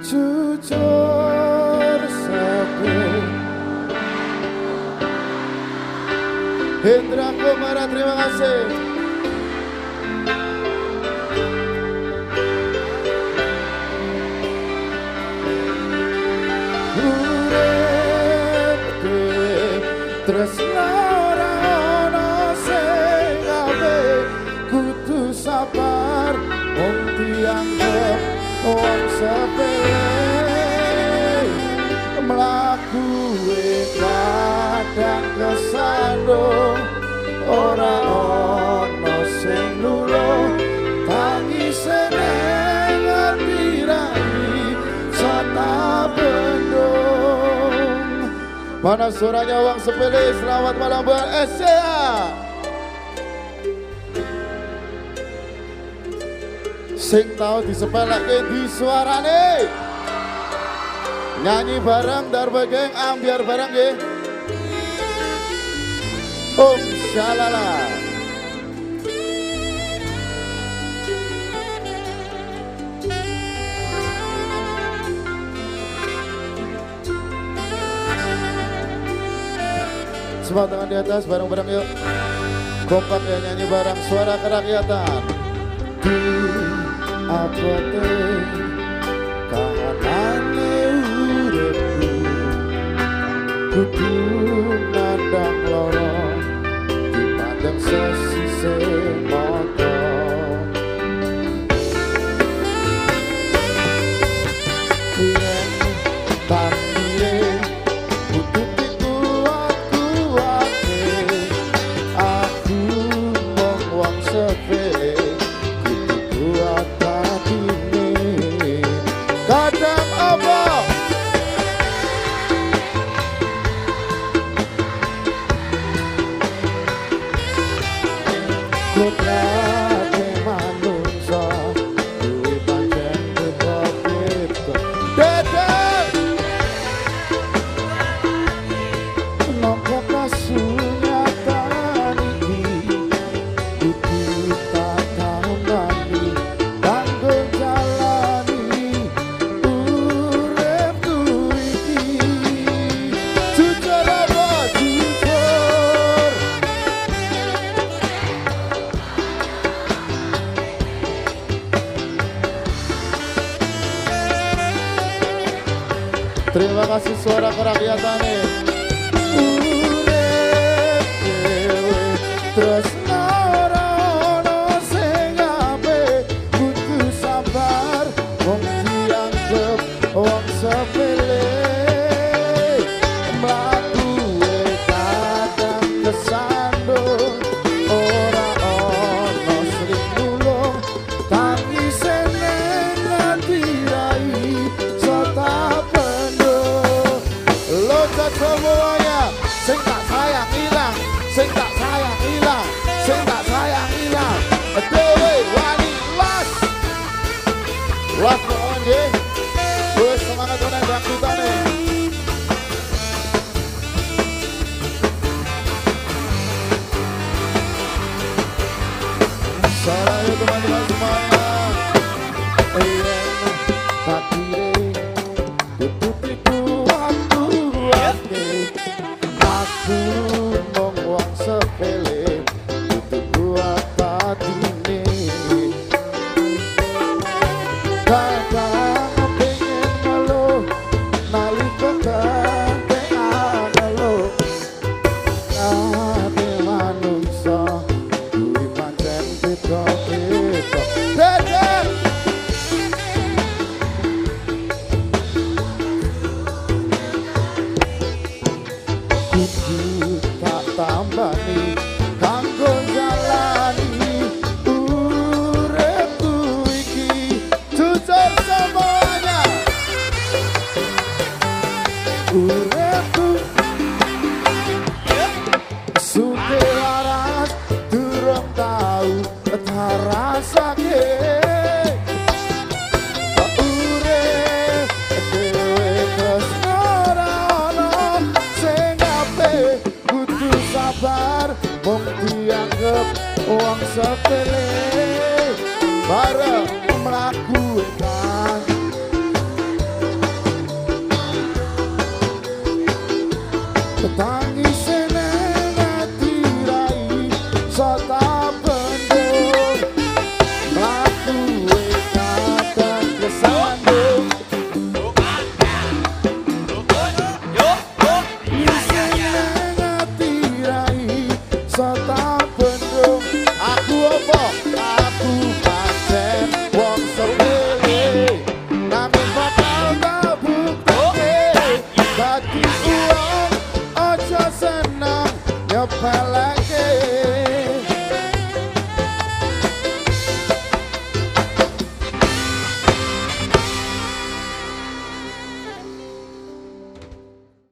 jujur sepi Hendra Kumara terima kasih Urip tresna ora wong sepele mlaku sing Mana suaranya uang sepele Selamat malam buat SCA Sing tahu disepeleke di suarane. Nyanyi bareng Darba Geng Ambiar bareng ya Om Shalala. Semua tangan di atas bareng-bareng yuk. Kompak ya nyanyi bareng suara kerakyatan Di abote kahanane uripku? Kudu nandang loro di padang sesisih. Terima kasih suara kerakyatan Urip semuanya. Sing tak sayang hilang. Sing tak sayang hilang. Sing tak sayang hilang. Dewe wani las Las pokoknya nggih. Wes semangat konen dangdutane Salam teman-teman semuanya cool. Tambani kanggo jalani uripku iki. Jujur semuanya. Uripku uang sekelip